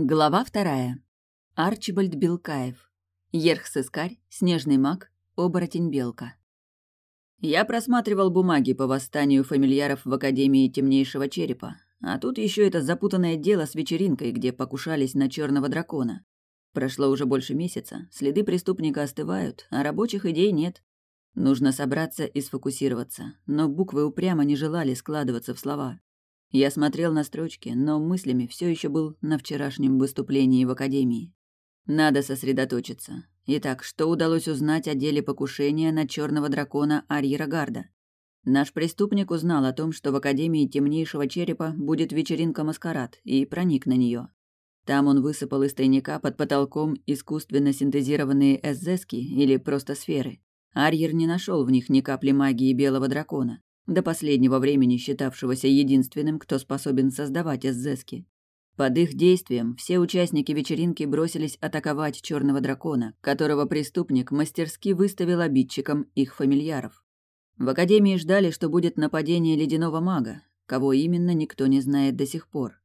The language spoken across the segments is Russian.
Глава вторая. Арчибальд Белкаев. Ерх-сыскарь, снежный маг, оборотень-белка. Я просматривал бумаги по восстанию фамильяров в Академии Темнейшего Черепа, а тут еще это запутанное дело с вечеринкой, где покушались на черного дракона. Прошло уже больше месяца, следы преступника остывают, а рабочих идей нет. Нужно собраться и сфокусироваться, но буквы упрямо не желали складываться в слова. Я смотрел на строчки, но мыслями все еще был на вчерашнем выступлении в академии. Надо сосредоточиться. Итак, что удалось узнать о деле покушения на черного дракона Арьера Гарда? Наш преступник узнал о том, что в Академии Темнейшего Черепа будет вечеринка-маскарад, и проник на нее. Там он высыпал из тайника под потолком искусственно синтезированные эзески или просто сферы. Арьер не нашел в них ни капли магии белого дракона до последнего времени считавшегося единственным, кто способен создавать эзески. Под их действием все участники вечеринки бросились атаковать черного дракона, которого преступник мастерски выставил обидчикам их фамильяров. В академии ждали, что будет нападение ледяного мага, кого именно никто не знает до сих пор.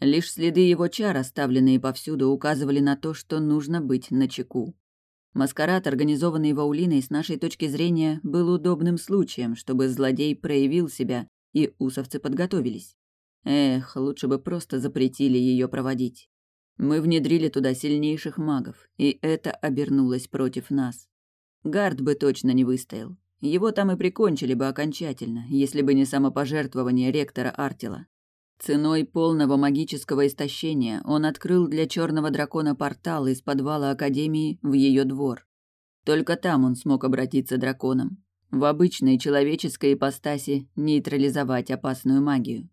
Лишь следы его чар, оставленные повсюду, указывали на то, что нужно быть начеку. Маскарад, организованный Ваулиной, с нашей точки зрения, был удобным случаем, чтобы злодей проявил себя, и усовцы подготовились. Эх, лучше бы просто запретили ее проводить. Мы внедрили туда сильнейших магов, и это обернулось против нас. Гард бы точно не выстоял. Его там и прикончили бы окончательно, если бы не самопожертвование ректора Артила. Ценой полного магического истощения он открыл для черного дракона портал из подвала Академии в ее двор. Только там он смог обратиться драконом. В обычной человеческой ипостаси нейтрализовать опасную магию.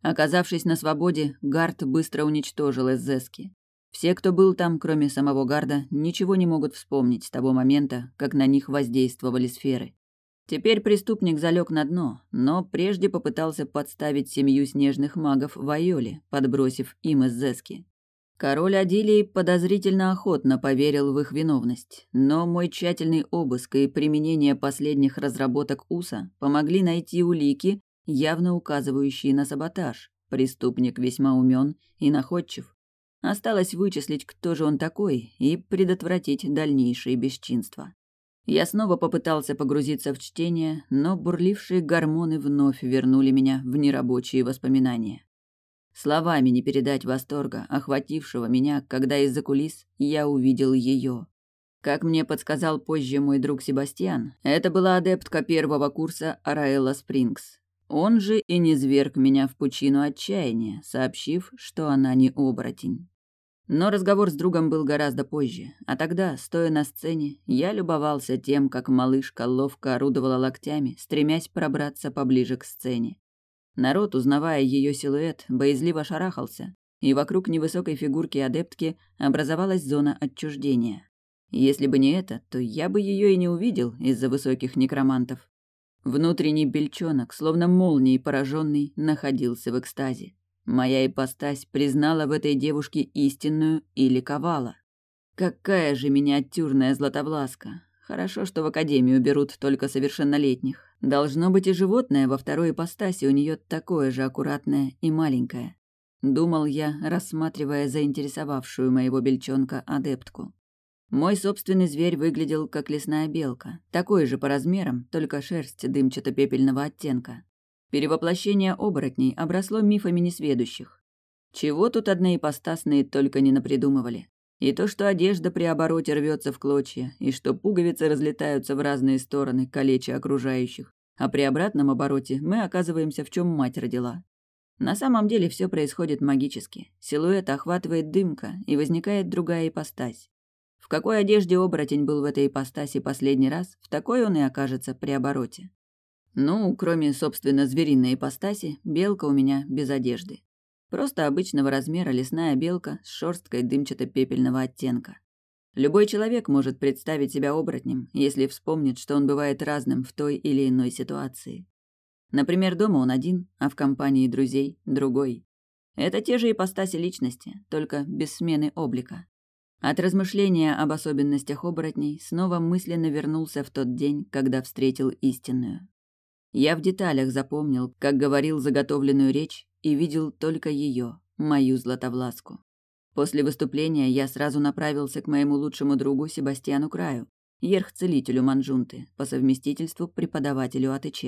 Оказавшись на свободе, Гард быстро уничтожил Эзески. Все, кто был там, кроме самого Гарда, ничего не могут вспомнить с того момента, как на них воздействовали сферы. Теперь преступник залег на дно, но прежде попытался подставить семью снежных магов в Айоле, подбросив им из Зески. Король Адилии подозрительно охотно поверил в их виновность, но мой тщательный обыск и применение последних разработок УСА помогли найти улики, явно указывающие на саботаж. Преступник весьма умен и находчив. Осталось вычислить, кто же он такой, и предотвратить дальнейшие бесчинства. Я снова попытался погрузиться в чтение, но бурлившие гормоны вновь вернули меня в нерабочие воспоминания. Словами не передать восторга, охватившего меня, когда из-за кулис я увидел ее. Как мне подсказал позже мой друг Себастьян, это была адептка первого курса Араэла Спрингс. Он же и не зверг меня в пучину отчаяния, сообщив, что она не оборотень. Но разговор с другом был гораздо позже, а тогда, стоя на сцене, я любовался тем, как малышка ловко орудовала локтями, стремясь пробраться поближе к сцене. Народ, узнавая ее силуэт, боязливо шарахался, и вокруг невысокой фигурки адептки образовалась зона отчуждения. Если бы не это, то я бы ее и не увидел из-за высоких некромантов. Внутренний бельчонок, словно молнией пораженный, находился в экстазе. Моя ипостась признала в этой девушке истинную и ликовала. Какая же миниатюрная златовласка. Хорошо, что в академию берут только совершеннолетних. Должно быть и животное во второй ипостаси у нее такое же аккуратное и маленькое. Думал я, рассматривая заинтересовавшую моего бельчонка адептку. Мой собственный зверь выглядел как лесная белка, такой же по размерам, только шерсть дымчато-пепельного оттенка. Перевоплощение оборотней обросло мифами несведущих. Чего тут одноипостасные только не напридумывали. И то, что одежда при обороте рвется в клочья, и что пуговицы разлетаются в разные стороны, калеча окружающих, а при обратном обороте мы оказываемся в чем мать родила. На самом деле все происходит магически. Силуэт охватывает дымка, и возникает другая ипостась. В какой одежде оборотень был в этой ипостаси последний раз, в такой он и окажется при обороте. Ну, кроме, собственно, звериной ипостаси, белка у меня без одежды. Просто обычного размера лесная белка с шерсткой дымчато-пепельного оттенка. Любой человек может представить себя оборотнем, если вспомнит, что он бывает разным в той или иной ситуации. Например, дома он один, а в компании друзей – другой. Это те же ипостаси личности, только без смены облика. От размышления об особенностях оборотней снова мысленно вернулся в тот день, когда встретил истинную. Я в деталях запомнил, как говорил заготовленную речь и видел только ее, мою Златовласку. После выступления я сразу направился к моему лучшему другу Себастьяну Краю, ерх-целителю Манжунты, по совместительству преподавателю АТЧ.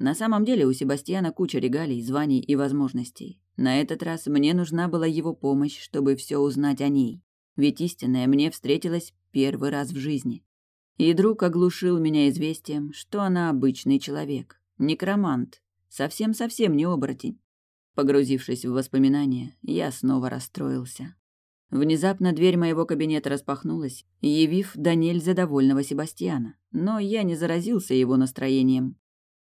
На самом деле у Себастьяна куча регалий, званий и возможностей. На этот раз мне нужна была его помощь, чтобы все узнать о ней. Ведь истинная мне встретилась первый раз в жизни. И друг оглушил меня известием, что она обычный человек, некромант, совсем-совсем не оборотень. Погрузившись в воспоминания, я снова расстроился. Внезапно дверь моего кабинета распахнулась, явив до нельзя довольного Себастьяна, но я не заразился его настроением.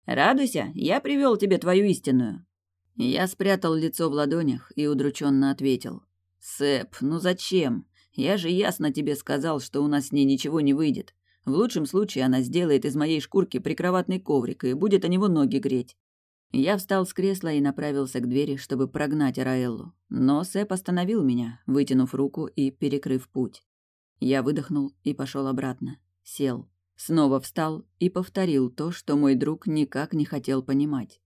«Радуйся, я привел тебе твою истинную». Я спрятал лицо в ладонях и удрученно ответил. «Сэп, ну зачем? Я же ясно тебе сказал, что у нас с ней ничего не выйдет. В лучшем случае она сделает из моей шкурки прикроватный коврик и будет о него ноги греть. Я встал с кресла и направился к двери, чтобы прогнать Араэллу. Но Сэп остановил меня, вытянув руку и перекрыв путь. Я выдохнул и пошел обратно. Сел. Снова встал и повторил то, что мой друг никак не хотел понимать.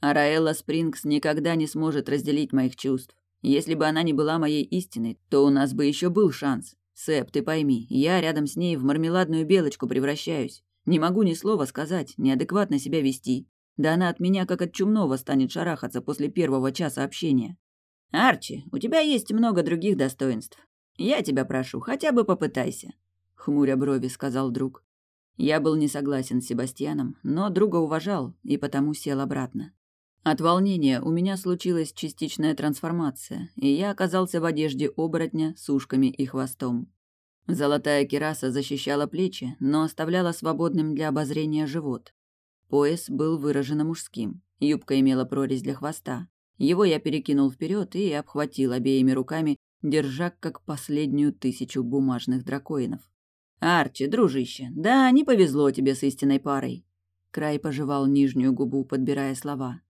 Араэлла Спрингс никогда не сможет разделить моих чувств. Если бы она не была моей истиной, то у нас бы еще был шанс. Сэп, ты пойми, я рядом с ней в мармеладную белочку превращаюсь. Не могу ни слова сказать, неадекватно себя вести. Да она от меня как от чумного станет шарахаться после первого часа общения. «Арчи, у тебя есть много других достоинств. Я тебя прошу, хотя бы попытайся», — хмуря брови сказал друг. Я был не согласен с Себастьяном, но друга уважал и потому сел обратно. От волнения у меня случилась частичная трансформация, и я оказался в одежде оборотня с ушками и хвостом. Золотая кераса защищала плечи, но оставляла свободным для обозрения живот. Пояс был выраженно мужским. Юбка имела прорезь для хвоста. Его я перекинул вперед и обхватил обеими руками, держа как последнюю тысячу бумажных дракоинов. «Арчи, дружище, да, не повезло тебе с истинной парой». Край пожевал нижнюю губу, подбирая слова.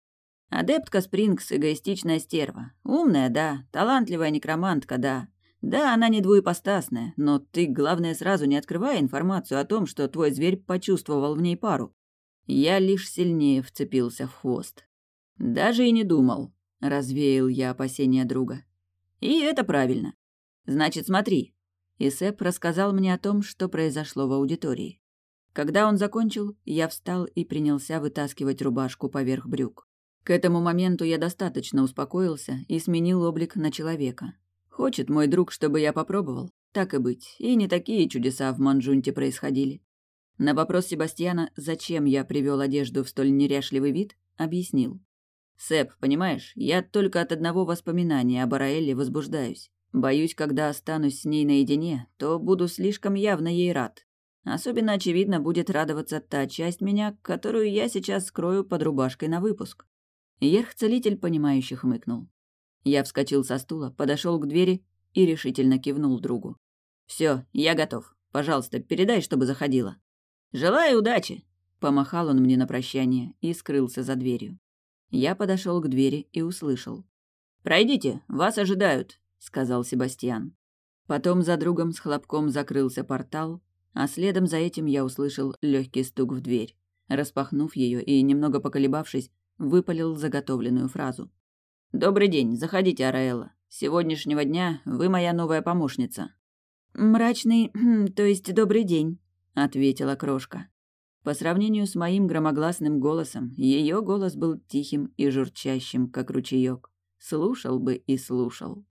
«Адептка Спрингс — эгоистичная стерва. Умная, да. Талантливая некромантка, да. Да, она не двуепостасная, но ты, главное, сразу не открывай информацию о том, что твой зверь почувствовал в ней пару. Я лишь сильнее вцепился в хвост. Даже и не думал, развеял я опасения друга. И это правильно. Значит, смотри. И Сэп рассказал мне о том, что произошло в аудитории. Когда он закончил, я встал и принялся вытаскивать рубашку поверх брюк. К этому моменту я достаточно успокоился и сменил облик на человека. Хочет мой друг, чтобы я попробовал, так и быть, и не такие чудеса в Манжунте происходили. На вопрос Себастьяна, зачем я привел одежду в столь неряшливый вид, объяснил. «Сэп, понимаешь, я только от одного воспоминания о Бараэлле возбуждаюсь. Боюсь, когда останусь с ней наедине, то буду слишком явно ей рад. Особенно очевидно будет радоваться та часть меня, которую я сейчас скрою под рубашкой на выпуск». Ерх-целитель, понимающе хмыкнул. Я вскочил со стула, подошел к двери и решительно кивнул другу. «Все, я готов. Пожалуйста, передай, чтобы заходила». «Желаю удачи!» — помахал он мне на прощание и скрылся за дверью. Я подошел к двери и услышал. «Пройдите, вас ожидают», — сказал Себастьян. Потом за другом с хлопком закрылся портал, а следом за этим я услышал легкий стук в дверь. Распахнув ее и немного поколебавшись, выпалил заготовленную фразу. «Добрый день, заходите, Араэлла. С сегодняшнего дня вы моя новая помощница». «Мрачный, то есть добрый день», ответила крошка. По сравнению с моим громогласным голосом, ее голос был тихим и журчащим, как ручеек. Слушал бы и слушал.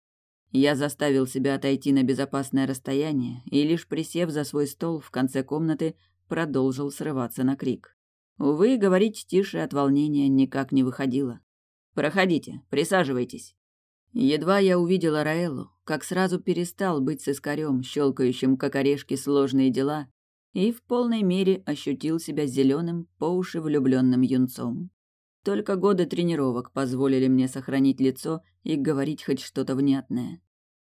Я заставил себя отойти на безопасное расстояние и, лишь присев за свой стол в конце комнаты, продолжил срываться на крик. Увы, говорить тише от волнения никак не выходило. «Проходите, присаживайтесь». Едва я увидела Раэлу, как сразу перестал быть сыскарем, щелкающим как орешки сложные дела, и в полной мере ощутил себя зеленым по уши влюбленным юнцом. Только годы тренировок позволили мне сохранить лицо и говорить хоть что-то внятное.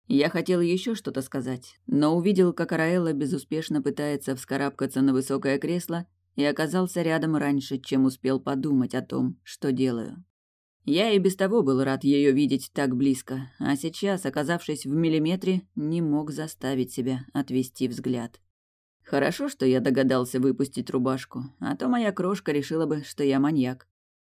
Я хотел еще что-то сказать, но увидел, как Араэлла безуспешно пытается вскарабкаться на высокое кресло и оказался рядом раньше, чем успел подумать о том, что делаю. Я и без того был рад ее видеть так близко, а сейчас, оказавшись в миллиметре, не мог заставить себя отвести взгляд. Хорошо, что я догадался выпустить рубашку, а то моя крошка решила бы, что я маньяк.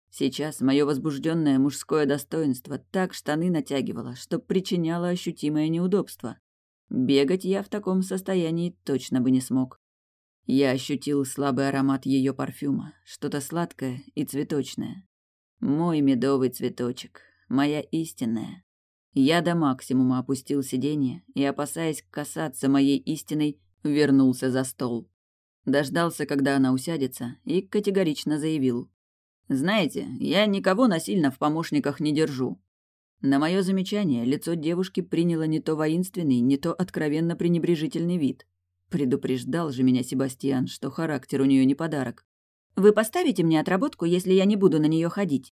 Сейчас мое возбужденное мужское достоинство так штаны натягивало, что причиняло ощутимое неудобство. Бегать я в таком состоянии точно бы не смог. Я ощутил слабый аромат ее парфюма, что-то сладкое и цветочное. Мой медовый цветочек, моя истинная. Я до максимума опустил сиденье и, опасаясь касаться моей истиной, вернулся за стол. Дождался, когда она усядется, и категорично заявил. «Знаете, я никого насильно в помощниках не держу». На мое замечание лицо девушки приняло не то воинственный, не то откровенно пренебрежительный вид. Предупреждал же меня Себастьян, что характер у нее не подарок. «Вы поставите мне отработку, если я не буду на нее ходить?»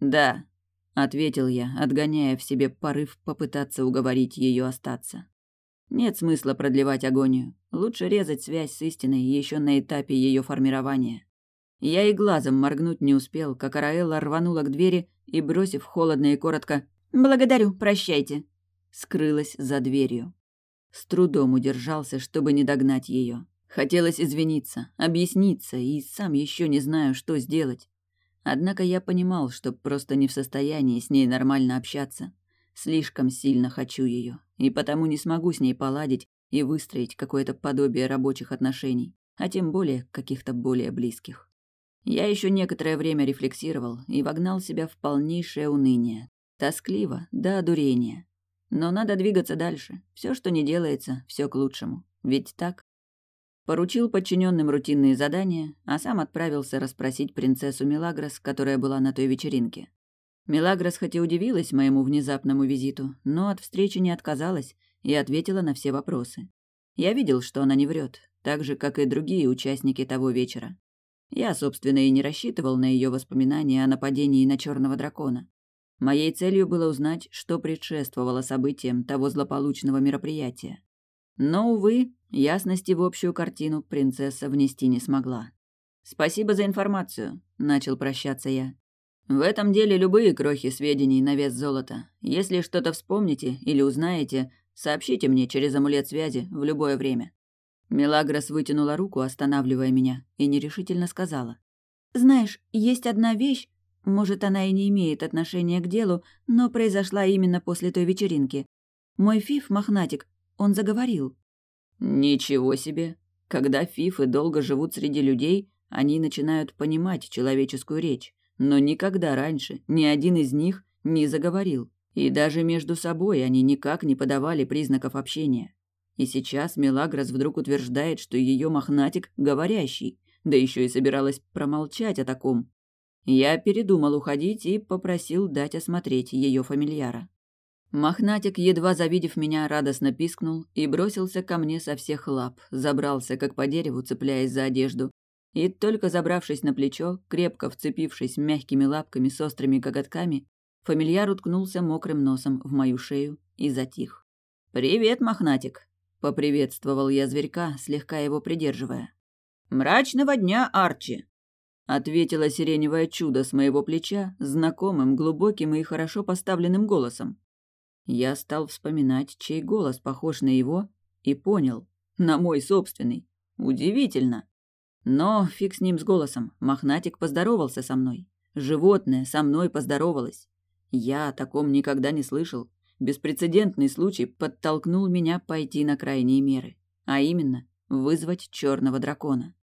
«Да», — ответил я, отгоняя в себе порыв попытаться уговорить ее остаться. Нет смысла продлевать агонию. Лучше резать связь с истиной еще на этапе ее формирования. Я и глазом моргнуть не успел, как Араэлла рванула к двери и, бросив холодно и коротко «Благодарю, прощайте», скрылась за дверью. С трудом удержался, чтобы не догнать ее. Хотелось извиниться, объясниться, и сам еще не знаю, что сделать. Однако я понимал, что просто не в состоянии с ней нормально общаться. Слишком сильно хочу ее, и потому не смогу с ней поладить и выстроить какое-то подобие рабочих отношений, а тем более каких-то более близких. Я еще некоторое время рефлексировал и вогнал себя в полнейшее уныние. Тоскливо, до одурения. Но надо двигаться дальше. Все, что не делается, все к лучшему. Ведь так? Поручил подчиненным рутинные задания, а сам отправился расспросить принцессу Милагрос, которая была на той вечеринке. Милагрос хоть и удивилась моему внезапному визиту, но от встречи не отказалась и ответила на все вопросы. Я видел, что она не врет, так же, как и другие участники того вечера. Я, собственно, и не рассчитывал на ее воспоминания о нападении на черного дракона. Моей целью было узнать, что предшествовало событиям того злополучного мероприятия. Но, увы, ясности в общую картину принцесса внести не смогла. «Спасибо за информацию», — начал прощаться я. «В этом деле любые крохи сведений на вес золота. Если что-то вспомните или узнаете, сообщите мне через амулет связи в любое время». Мелагрос вытянула руку, останавливая меня, и нерешительно сказала. «Знаешь, есть одна вещь, может, она и не имеет отношения к делу, но произошла именно после той вечеринки. Мой фиф, мохнатик, он заговорил. Ничего себе. Когда фифы долго живут среди людей, они начинают понимать человеческую речь. Но никогда раньше ни один из них не заговорил. И даже между собой они никак не подавали признаков общения. И сейчас Мелагрос вдруг утверждает, что ее мохнатик говорящий, да еще и собиралась промолчать о таком. Я передумал уходить и попросил дать осмотреть ее фамильяра. Мохнатик, едва завидев меня, радостно пискнул и бросился ко мне со всех лап, забрался как по дереву, цепляясь за одежду. И только забравшись на плечо, крепко вцепившись мягкими лапками с острыми коготками, фамильяр уткнулся мокрым носом в мою шею и затих. «Привет, Мохнатик!» — поприветствовал я зверька, слегка его придерживая. «Мрачного дня, Арчи!» Ответила сиреневое чудо с моего плеча знакомым, глубоким и хорошо поставленным голосом. Я стал вспоминать, чей голос похож на его, и понял, на мой собственный. Удивительно. Но фиг с ним с голосом, мохнатик поздоровался со мной. Животное со мной поздоровалось. Я о таком никогда не слышал. Беспрецедентный случай подтолкнул меня пойти на крайние меры, а именно вызвать черного дракона.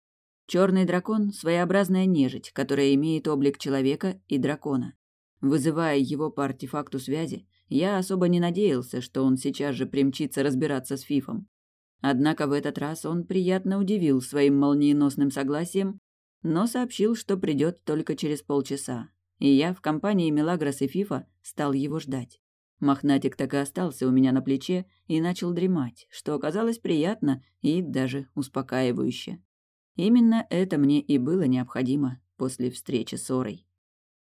Черный дракон – своеобразная нежить, которая имеет облик человека и дракона. Вызывая его по артефакту связи, я особо не надеялся, что он сейчас же примчится разбираться с Фифом. Однако в этот раз он приятно удивил своим молниеносным согласием, но сообщил, что придет только через полчаса, и я в компании Мелагрос и Фифа стал его ждать. Мохнатик так и остался у меня на плече и начал дремать, что оказалось приятно и даже успокаивающе. Именно это мне и было необходимо после встречи с Орой.